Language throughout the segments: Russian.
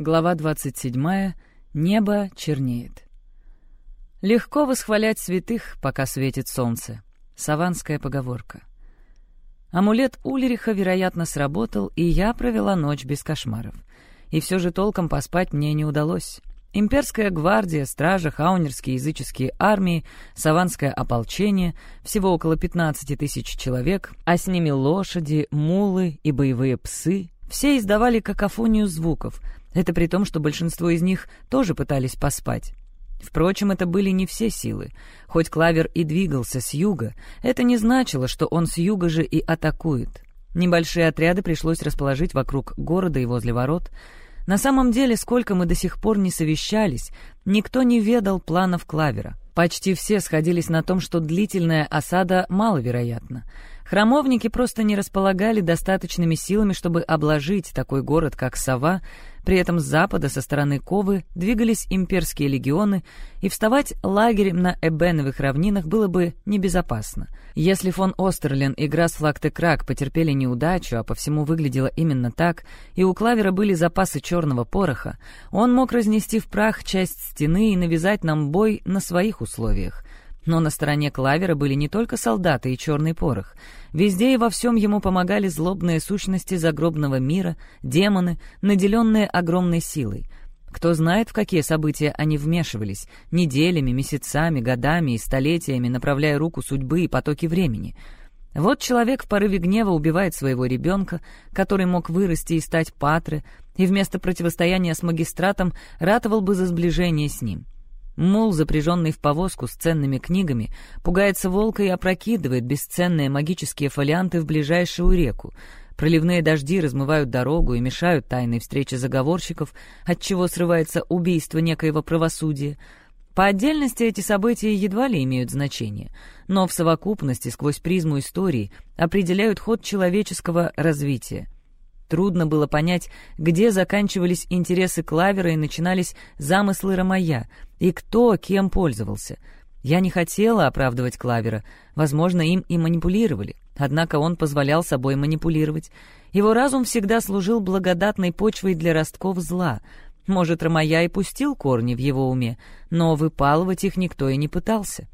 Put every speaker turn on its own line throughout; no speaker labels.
Глава 27. Небо чернеет. Легко восхвалять святых, пока светит солнце. Саванская поговорка. Амулет Ульриха, вероятно, сработал, и я провела ночь без кошмаров. И все же толком поспать мне не удалось. Имперская гвардия, стража, хаунерские языческие армии, саванское ополчение, всего около 15 тысяч человек, а с ними лошади, мулы и боевые псы, все издавали какофонию звуков — это при том, что большинство из них тоже пытались поспать. Впрочем, это были не все силы. Хоть Клавер и двигался с юга, это не значило, что он с юга же и атакует. Небольшие отряды пришлось расположить вокруг города и возле ворот. На самом деле, сколько мы до сих пор не совещались, никто не ведал планов Клавера. Почти все сходились на том, что длительная осада маловероятна. Храмовники просто не располагали достаточными силами, чтобы обложить такой город, как Сова, при этом с запада, со стороны Ковы, двигались имперские легионы, и вставать лагерем на Эбеновых равнинах было бы небезопасно. Если фон Остерлен и Грасфлаг Крак потерпели неудачу, а по всему выглядело именно так, и у Клавера были запасы черного пороха, он мог разнести в прах часть стены и навязать нам бой на своих условиях. Но на стороне Клавера были не только солдаты и черный порох. Везде и во всем ему помогали злобные сущности загробного мира, демоны, наделенные огромной силой. Кто знает, в какие события они вмешивались, неделями, месяцами, годами и столетиями, направляя руку судьбы и потоки времени. Вот человек в порыве гнева убивает своего ребенка, который мог вырасти и стать патры, и вместо противостояния с магистратом ратовал бы за сближение с ним. Мул, запряженный в повозку с ценными книгами, пугается волка и опрокидывает бесценные магические фолианты в ближайшую реку. Проливные дожди размывают дорогу и мешают тайной встрече заговорщиков, отчего срывается убийство некоего правосудия. По отдельности эти события едва ли имеют значение, но в совокупности сквозь призму истории определяют ход человеческого развития. Трудно было понять, где заканчивались интересы Клавера и начинались замыслы Ромая, и кто кем пользовался. Я не хотела оправдывать Клавера, возможно, им и манипулировали, однако он позволял собой манипулировать. Его разум всегда служил благодатной почвой для ростков зла. Может, Ромая и пустил корни в его уме, но выпалывать их никто и не пытался.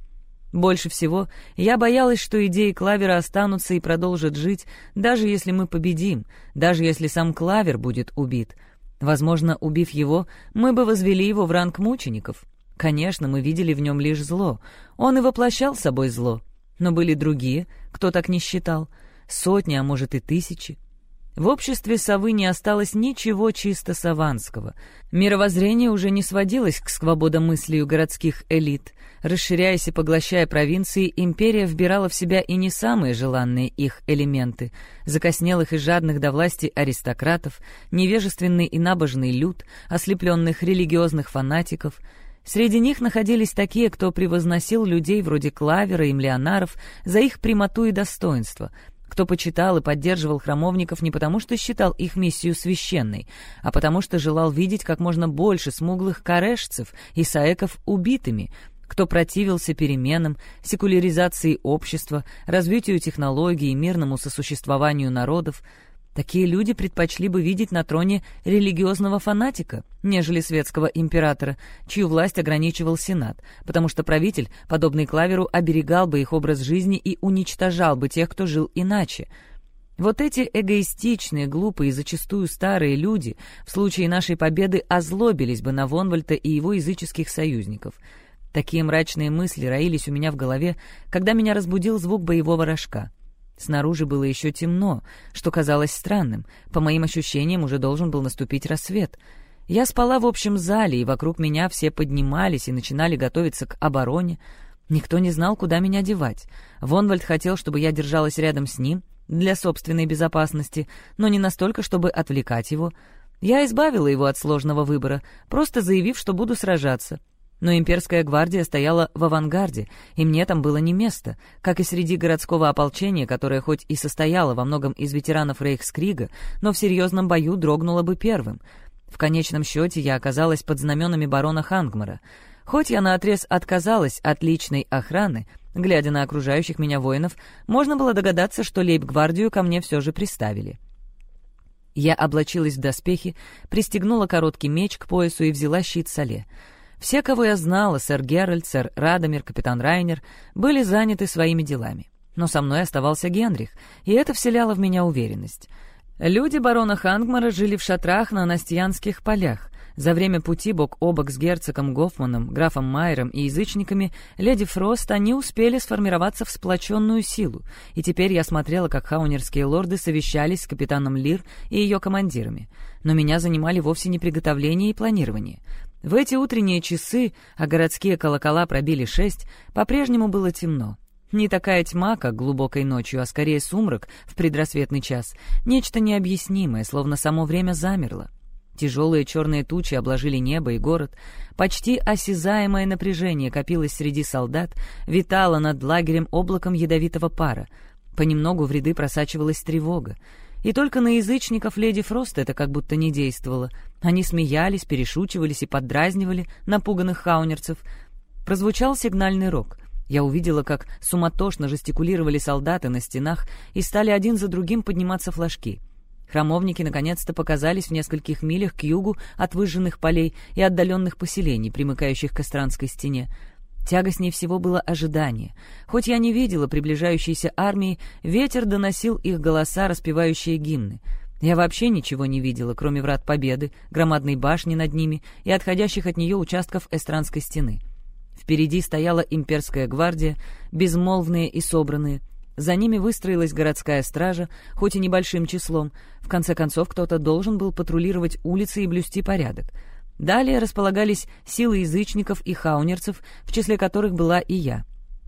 Больше всего я боялась, что идеи Клавера останутся и продолжат жить, даже если мы победим, даже если сам Клавер будет убит. Возможно, убив его, мы бы возвели его в ранг мучеников. Конечно, мы видели в нем лишь зло. Он и воплощал собой зло. Но были другие, кто так не считал. Сотни, а может и тысячи. В обществе совы не осталось ничего чисто саванского. Мировоззрение уже не сводилось к свободомыслию городских элит. Расширяясь и поглощая провинции, империя вбирала в себя и не самые желанные их элементы. Закоснелых и жадных до власти аристократов, невежественный и набожный люд, ослепленных религиозных фанатиков — Среди них находились такие, кто превозносил людей вроде Клавера и Млеонаров за их прямоту и достоинство, кто почитал и поддерживал храмовников не потому, что считал их миссию священной, а потому что желал видеть как можно больше смуглых корешцев и саеков убитыми, кто противился переменам, секуляризации общества, развитию технологий и мирному сосуществованию народов, Такие люди предпочли бы видеть на троне религиозного фанатика, нежели светского императора, чью власть ограничивал Сенат, потому что правитель, подобный Клаверу, оберегал бы их образ жизни и уничтожал бы тех, кто жил иначе. Вот эти эгоистичные, глупые и зачастую старые люди в случае нашей победы озлобились бы на Вонвальта и его языческих союзников. Такие мрачные мысли роились у меня в голове, когда меня разбудил звук боевого рожка — Снаружи было еще темно, что казалось странным. По моим ощущениям, уже должен был наступить рассвет. Я спала в общем зале, и вокруг меня все поднимались и начинали готовиться к обороне. Никто не знал, куда меня девать. Вонвальд хотел, чтобы я держалась рядом с ним, для собственной безопасности, но не настолько, чтобы отвлекать его. Я избавила его от сложного выбора, просто заявив, что буду сражаться. Но имперская гвардия стояла в авангарде, и мне там было не место, как и среди городского ополчения, которое хоть и состояло во многом из ветеранов Рейхскрига, но в серьезном бою дрогнуло бы первым. В конечном счете я оказалась под знаменами барона Хангмара. Хоть я наотрез отказалась от личной охраны, глядя на окружающих меня воинов, можно было догадаться, что лейб-гвардию ко мне все же приставили. Я облачилась в доспехи, пристегнула короткий меч к поясу и взяла щит Соле. Все, кого я знала, сэр Геральт, сэр Радомир, капитан Райнер, были заняты своими делами. Но со мной оставался Генрих, и это вселяло в меня уверенность. Люди барона Хангмара жили в шатрах на Настьянских полях. За время пути бок о бок с герцогом Гофманом, графом Майером и язычниками леди Фрост они успели сформироваться в сплоченную силу, и теперь я смотрела, как хаунерские лорды совещались с капитаном Лир и ее командирами. Но меня занимали вовсе не приготовление и планирование. В эти утренние часы, а городские колокола пробили шесть, по-прежнему было темно. Не такая тьма, как глубокой ночью, а скорее сумрак в предрассветный час. Нечто необъяснимое, словно само время замерло. Тяжелые черные тучи обложили небо и город. Почти осязаемое напряжение копилось среди солдат, витало над лагерем облаком ядовитого пара. Понемногу в ряды просачивалась тревога. И только на язычников леди Фрост это как будто не действовало. Они смеялись, перешучивались и поддразнивали напуганных хаунерцев. Прозвучал сигнальный рог. Я увидела, как суматошно жестикулировали солдаты на стенах и стали один за другим подниматься флажки. Храмовники наконец-то показались в нескольких милях к югу от выжженных полей и отдаленных поселений, примыкающих к Эстранской стене. Тягостнее всего было ожидание. Хоть я не видела приближающейся армии, ветер доносил их голоса, распевающие гимны. Я вообще ничего не видела, кроме врат Победы, громадной башни над ними и отходящих от нее участков Эстранской стены. Впереди стояла имперская гвардия, безмолвные и собранные. За ними выстроилась городская стража, хоть и небольшим числом. В конце концов, кто-то должен был патрулировать улицы и блюсти порядок. Далее располагались силы язычников и хаунерцев, в числе которых была и я.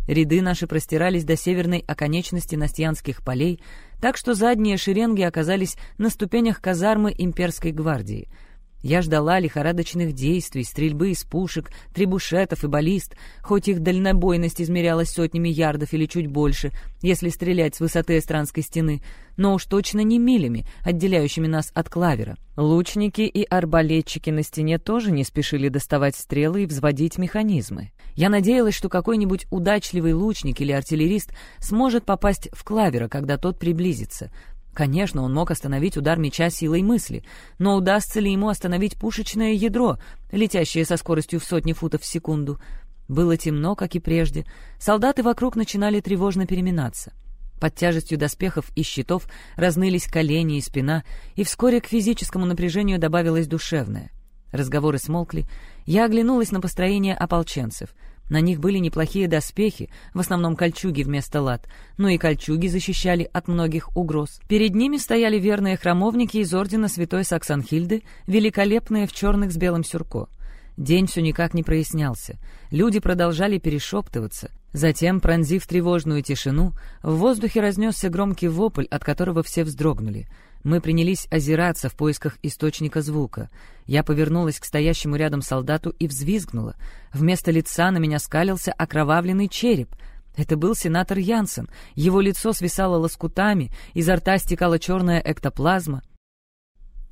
Ряды наши простирались до северной оконечности Настьянских полей, так что задние шеренги оказались на ступенях казармы имперской гвардии — я ждала лихорадочных действий, стрельбы из пушек, трибушетов и баллист, хоть их дальнобойность измерялась сотнями ярдов или чуть больше, если стрелять с высоты эстранской стены, но уж точно не милями, отделяющими нас от клавера. Лучники и арбалетчики на стене тоже не спешили доставать стрелы и взводить механизмы. Я надеялась, что какой-нибудь удачливый лучник или артиллерист сможет попасть в клавера, когда тот приблизится — Конечно, он мог остановить удар меча силой мысли, но удастся ли ему остановить пушечное ядро, летящее со скоростью в сотни футов в секунду? Было темно, как и прежде. Солдаты вокруг начинали тревожно переминаться. Под тяжестью доспехов и щитов разнылись колени и спина, и вскоре к физическому напряжению добавилось душевное. Разговоры смолкли. Я оглянулась на построение ополченцев — на них были неплохие доспехи, в основном кольчуги вместо лад, но и кольчуги защищали от многих угроз. Перед ними стояли верные храмовники из ордена святой Саксанхильды, великолепные в черных с белым сюрко. День все никак не прояснялся. Люди продолжали перешептываться. Затем, пронзив тревожную тишину, в воздухе разнесся громкий вопль, от которого все вздрогнули — мы принялись озираться в поисках источника звука. Я повернулась к стоящему рядом солдату и взвизгнула. Вместо лица на меня скалился окровавленный череп. Это был сенатор Янсен. Его лицо свисало лоскутами, изо рта стекала черная эктоплазма.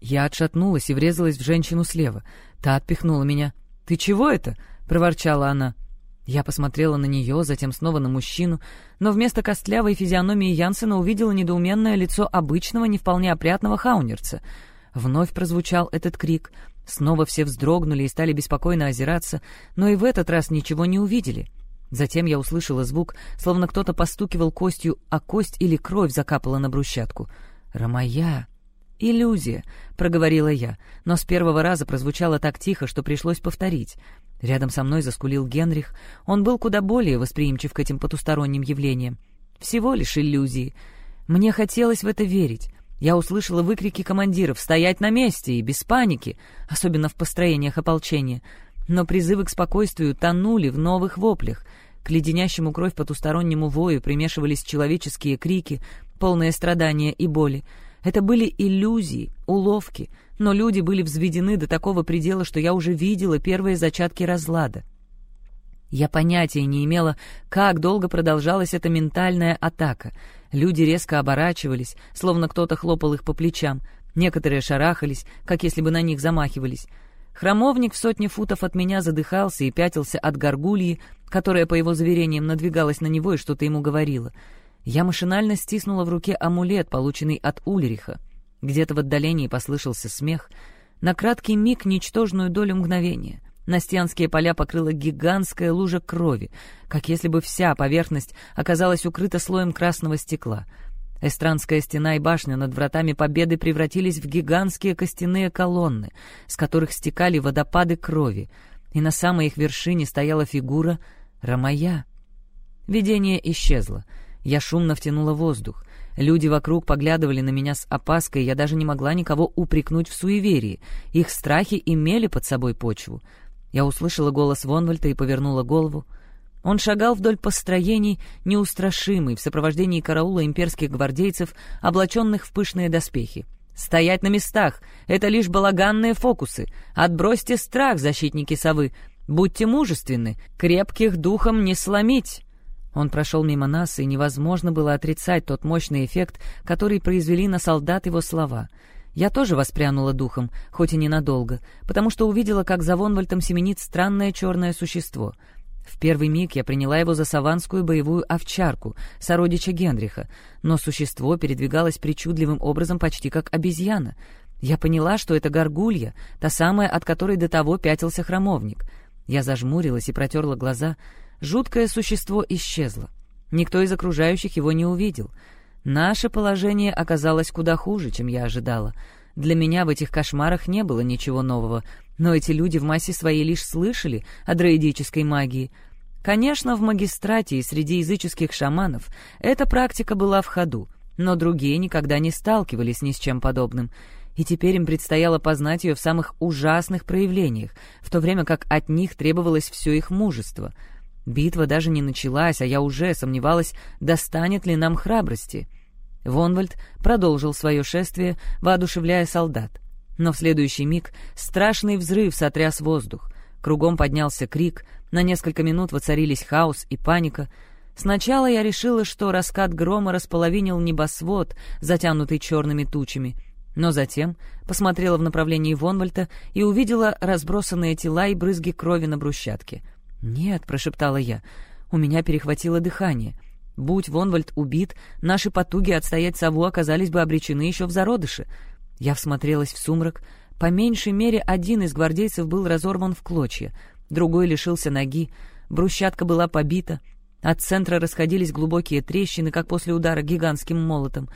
Я отшатнулась и врезалась в женщину слева. Та отпихнула меня. «Ты чего это?» — проворчала она. Я посмотрела на нее, затем снова на мужчину, но вместо костлявой физиономии Янсена увидела недоуменное лицо обычного, не вполне опрятного хаунерца. Вновь прозвучал этот крик. Снова все вздрогнули и стали беспокойно озираться, но и в этот раз ничего не увидели. Затем я услышала звук, словно кто-то постукивал костью, а кость или кровь закапала на брусчатку. «Ромая!» «Иллюзия», — проговорила я, но с первого раза прозвучало так тихо, что пришлось повторить. Рядом со мной заскулил Генрих. Он был куда более восприимчив к этим потусторонним явлениям. Всего лишь иллюзии. Мне хотелось в это верить. Я услышала выкрики командиров «стоять на месте» и без паники, особенно в построениях ополчения. Но призывы к спокойствию тонули в новых воплях. К леденящему кровь потустороннему вою примешивались человеческие крики, полные страдания и боли. Это были иллюзии, уловки, но люди были взведены до такого предела, что я уже видела первые зачатки разлада. Я понятия не имела, как долго продолжалась эта ментальная атака. Люди резко оборачивались, словно кто-то хлопал их по плечам. Некоторые шарахались, как если бы на них замахивались. Храмовник в сотне футов от меня задыхался и пятился от горгульи, которая, по его заверениям, надвигалась на него и что-то ему говорила. Я машинально стиснула в руке амулет, полученный от Ульриха. Где-то в отдалении послышался смех. На краткий миг ничтожную долю мгновения. Настенские поля покрыла гигантская лужа крови, как если бы вся поверхность оказалась укрыта слоем красного стекла. Эстранская стена и башня над вратами Победы превратились в гигантские костяные колонны, с которых стекали водопады крови, и на самой их вершине стояла фигура Рамая. Видение исчезло. Я шумно втянула воздух. Люди вокруг поглядывали на меня с опаской, я даже не могла никого упрекнуть в суеверии. Их страхи имели под собой почву. Я услышала голос Вонвальта и повернула голову. Он шагал вдоль построений, неустрашимый, в сопровождении караула имперских гвардейцев, облаченных в пышные доспехи. «Стоять на местах! Это лишь балаганные фокусы! Отбросьте страх, защитники совы! Будьте мужественны! Крепких духом не сломить!» Он прошел мимо нас, и невозможно было отрицать тот мощный эффект, который произвели на солдат его слова. Я тоже воспрянула духом, хоть и ненадолго, потому что увидела, как за Вонвальтом семенит странное черное существо — в первый миг я приняла его за саванскую боевую овчарку, сородича Генриха, но существо передвигалось причудливым образом почти как обезьяна. Я поняла, что это горгулья, та самая, от которой до того пятился храмовник. Я зажмурилась и протерла глаза. Жуткое существо исчезло. Никто из окружающих его не увидел. Наше положение оказалось куда хуже, чем я ожидала. Для меня в этих кошмарах не было ничего нового, но эти люди в массе своей лишь слышали о дроидической магии. Конечно, в магистрате и среди языческих шаманов эта практика была в ходу, но другие никогда не сталкивались ни с чем подобным, и теперь им предстояло познать ее в самых ужасных проявлениях, в то время как от них требовалось все их мужество. Битва даже не началась, а я уже сомневалась, достанет ли нам храбрости. Вонвальд продолжил свое шествие, воодушевляя солдат. Но в следующий миг страшный взрыв сотряс воздух. Кругом поднялся крик, на несколько минут воцарились хаос и паника. Сначала я решила, что раскат грома располовинил небосвод, затянутый черными тучами, но затем посмотрела в направлении Вонвальта и увидела разбросанные тела и брызги крови на брусчатке. «Нет», — прошептала я, — «у меня перехватило дыхание». Будь Вонвальд убит, наши потуги отстоять сову оказались бы обречены еще в зародыше — я всмотрелась в сумрак. По меньшей мере один из гвардейцев был разорван в клочья, другой лишился ноги, брусчатка была побита, от центра расходились глубокие трещины, как после удара гигантским молотом.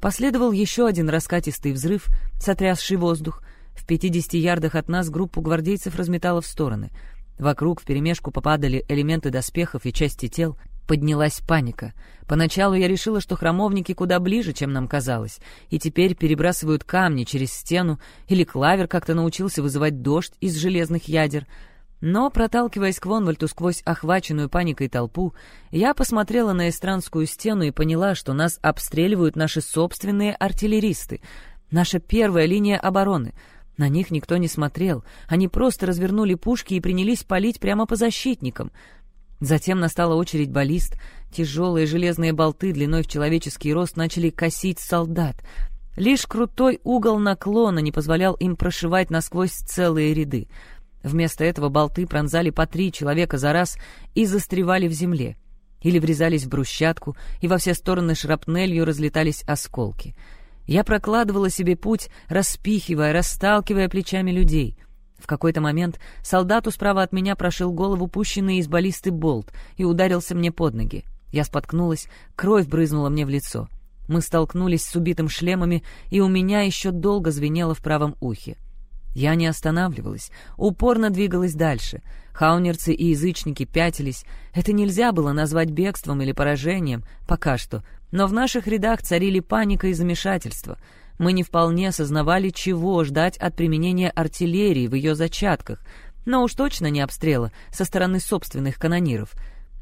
Последовал еще один раскатистый взрыв, сотрясший воздух. В пятидесяти ярдах от нас группу гвардейцев разметало в стороны. Вокруг вперемешку попадали элементы доспехов и части тел — Поднялась паника. Поначалу я решила, что храмовники куда ближе, чем нам казалось, и теперь перебрасывают камни через стену, или Клавер как-то научился вызывать дождь из железных ядер. Но, проталкиваясь к Вонвальту сквозь охваченную паникой толпу, я посмотрела на эстранскую стену и поняла, что нас обстреливают наши собственные артиллеристы. Наша первая линия обороны. На них никто не смотрел. Они просто развернули пушки и принялись палить прямо по защитникам — Затем настала очередь баллист. Тяжелые железные болты длиной в человеческий рост начали косить солдат. Лишь крутой угол наклона не позволял им прошивать насквозь целые ряды. Вместо этого болты пронзали по три человека за раз и застревали в земле. Или врезались в брусчатку, и во все стороны шрапнелью разлетались осколки. Я прокладывала себе путь, распихивая, расталкивая плечами людей — в какой-то момент солдату справа от меня прошил голову пущенный из баллисты болт и ударился мне под ноги. Я споткнулась, кровь брызнула мне в лицо. Мы столкнулись с убитым шлемами, и у меня еще долго звенело в правом ухе. Я не останавливалась, упорно двигалась дальше. Хаунерцы и язычники пятились. Это нельзя было назвать бегством или поражением, пока что. Но в наших рядах царили паника и замешательство — мы не вполне осознавали, чего ждать от применения артиллерии в ее зачатках, но уж точно не обстрела со стороны собственных канониров.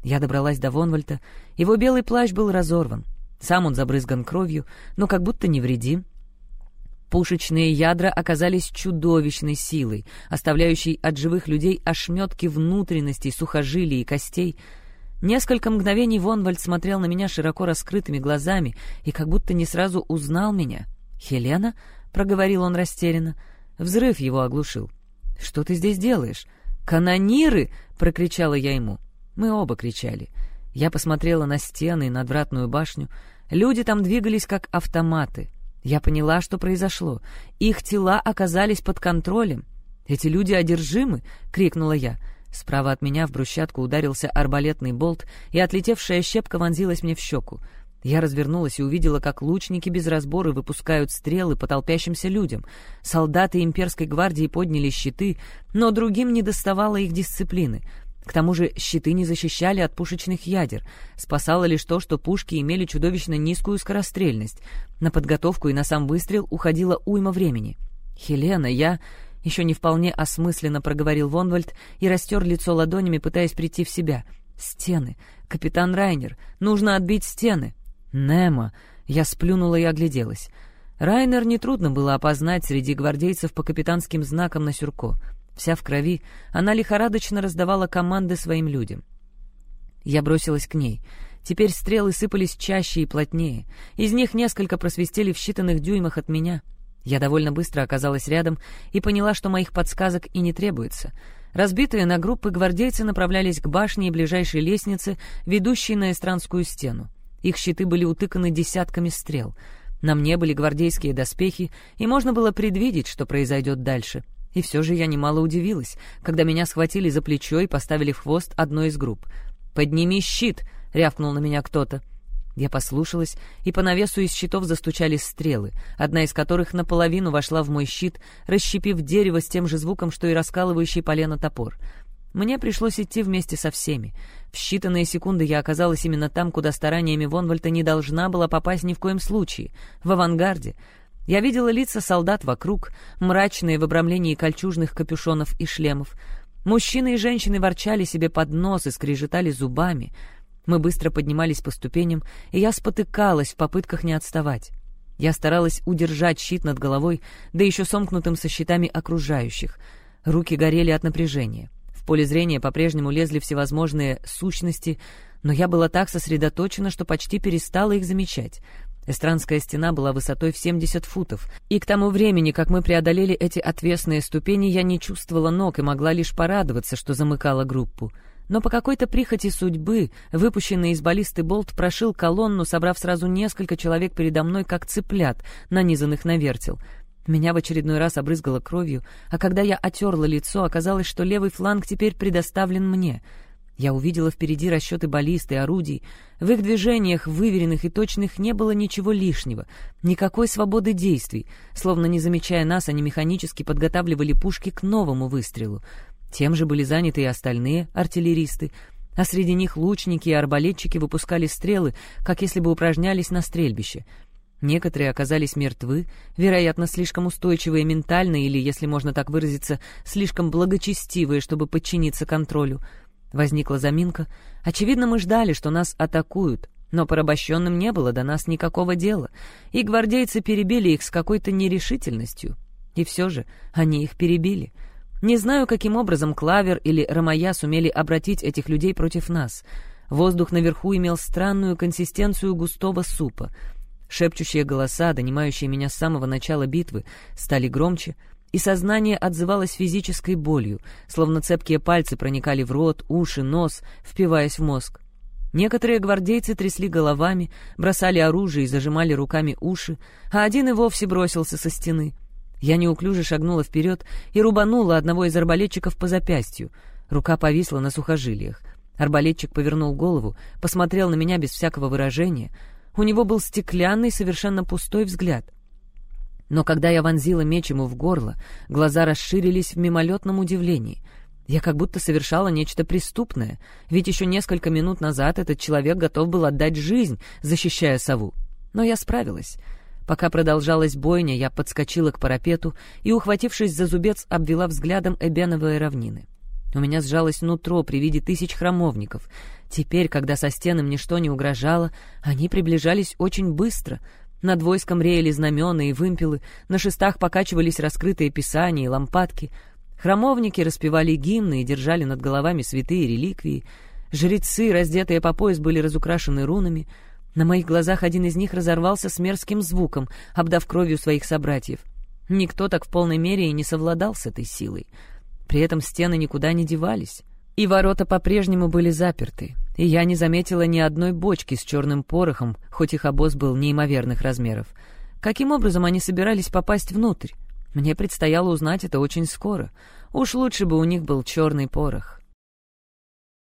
Я добралась до Вонвальта, его белый плащ был разорван. Сам он забрызган кровью, но как будто невредим. Пушечные ядра оказались чудовищной силой, оставляющей от живых людей ошметки внутренностей, сухожилий и костей. Несколько мгновений Вонвальд смотрел на меня широко раскрытыми глазами и как будто не сразу узнал меня — «Хелена?» — проговорил он растерянно. Взрыв его оглушил. «Что ты здесь делаешь?» «Канониры!» — прокричала я ему. Мы оба кричали. Я посмотрела на стены и надвратную башню. Люди там двигались как автоматы. Я поняла, что произошло. Их тела оказались под контролем. «Эти люди одержимы!» — крикнула я. Справа от меня в брусчатку ударился арбалетный болт, и отлетевшая щепка вонзилась мне в щеку. Я развернулась и увидела, как лучники без разбора выпускают стрелы по толпящимся людям. Солдаты имперской гвардии подняли щиты, но другим не доставало их дисциплины. К тому же щиты не защищали от пушечных ядер. Спасало лишь то, что пушки имели чудовищно низкую скорострельность. На подготовку и на сам выстрел уходило уйма времени. «Хелена, я...» Еще не вполне осмысленно проговорил Вонвальд и растер лицо ладонями, пытаясь прийти в себя. «Стены! Капитан Райнер! Нужно отбить стены!» «Немо!» Я сплюнула и огляделась. Райнер нетрудно было опознать среди гвардейцев по капитанским знакам на сюрко. Вся в крови, она лихорадочно раздавала команды своим людям. Я бросилась к ней. Теперь стрелы сыпались чаще и плотнее. Из них несколько просвистели в считанных дюймах от меня — я довольно быстро оказалась рядом и поняла, что моих подсказок и не требуется. Разбитые на группы гвардейцы направлялись к башне и ближайшей лестнице, ведущей на эстранскую стену. Их щиты были утыканы десятками стрел. На мне были гвардейские доспехи, и можно было предвидеть, что произойдет дальше. И все же я немало удивилась, когда меня схватили за плечо и поставили в хвост одной из групп. «Подними щит!» — рявкнул на меня кто-то. Я послушалась, и по навесу из щитов застучали стрелы, одна из которых наполовину вошла в мой щит, расщепив дерево с тем же звуком, что и раскалывающий полено топор. Мне пришлось идти вместе со всеми. В считанные секунды я оказалась именно там, куда стараниями Вонвальта не должна была попасть ни в коем случае — в авангарде. Я видела лица солдат вокруг, мрачные в обрамлении кольчужных капюшонов и шлемов. Мужчины и женщины ворчали себе под нос и скрежетали зубами — мы быстро поднимались по ступеням, и я спотыкалась в попытках не отставать. Я старалась удержать щит над головой, да еще сомкнутым со щитами окружающих. Руки горели от напряжения. В поле зрения по-прежнему лезли всевозможные сущности, но я была так сосредоточена, что почти перестала их замечать. Эстранская стена была высотой в 70 футов, и к тому времени, как мы преодолели эти отвесные ступени, я не чувствовала ног и могла лишь порадоваться, что замыкала группу — но по какой-то прихоти судьбы выпущенный из баллисты болт прошил колонну, собрав сразу несколько человек передо мной, как цыплят, нанизанных на вертел. Меня в очередной раз обрызгало кровью, а когда я отерла лицо, оказалось, что левый фланг теперь предоставлен мне. Я увидела впереди расчеты баллисты и орудий. В их движениях, выверенных и точных, не было ничего лишнего, никакой свободы действий. Словно не замечая нас, они механически подготавливали пушки к новому выстрелу. Тем же были заняты и остальные артиллеристы, а среди них лучники и арбалетчики выпускали стрелы, как если бы упражнялись на стрельбище. Некоторые оказались мертвы, вероятно, слишком устойчивые ментально или, если можно так выразиться, слишком благочестивые, чтобы подчиниться контролю. Возникла заминка. Очевидно, мы ждали, что нас атакуют, но порабощенным не было до нас никакого дела, и гвардейцы перебили их с какой-то нерешительностью. И все же они их перебили — не знаю, каким образом Клавер или Ромая сумели обратить этих людей против нас. Воздух наверху имел странную консистенцию густого супа. Шепчущие голоса, донимающие меня с самого начала битвы, стали громче, и сознание отзывалось физической болью, словно цепкие пальцы проникали в рот, уши, нос, впиваясь в мозг. Некоторые гвардейцы трясли головами, бросали оружие и зажимали руками уши, а один и вовсе бросился со стены. Я неуклюже шагнула вперед и рубанула одного из арбалетчиков по запястью. Рука повисла на сухожилиях. Арбалетчик повернул голову, посмотрел на меня без всякого выражения. У него был стеклянный, совершенно пустой взгляд. Но когда я вонзила меч ему в горло, глаза расширились в мимолетном удивлении. Я как будто совершала нечто преступное, ведь еще несколько минут назад этот человек готов был отдать жизнь, защищая сову. Но я справилась. Пока продолжалась бойня, я подскочила к парапету и, ухватившись за зубец, обвела взглядом эбеновые равнины. У меня сжалось нутро при виде тысяч храмовников. Теперь, когда со стенам ничто не угрожало, они приближались очень быстро. Над войском реяли знамена и вымпелы, на шестах покачивались раскрытые писания и лампадки. Храмовники распевали гимны и держали над головами святые реликвии. Жрецы, раздетые по пояс, были разукрашены рунами — на моих глазах один из них разорвался с мерзким звуком, обдав кровью своих собратьев. Никто так в полной мере и не совладал с этой силой. При этом стены никуда не девались. И ворота по-прежнему были заперты, и я не заметила ни одной бочки с черным порохом, хоть их обоз был неимоверных размеров. Каким образом они собирались попасть внутрь? Мне предстояло узнать это очень скоро. Уж лучше бы у них был черный порох.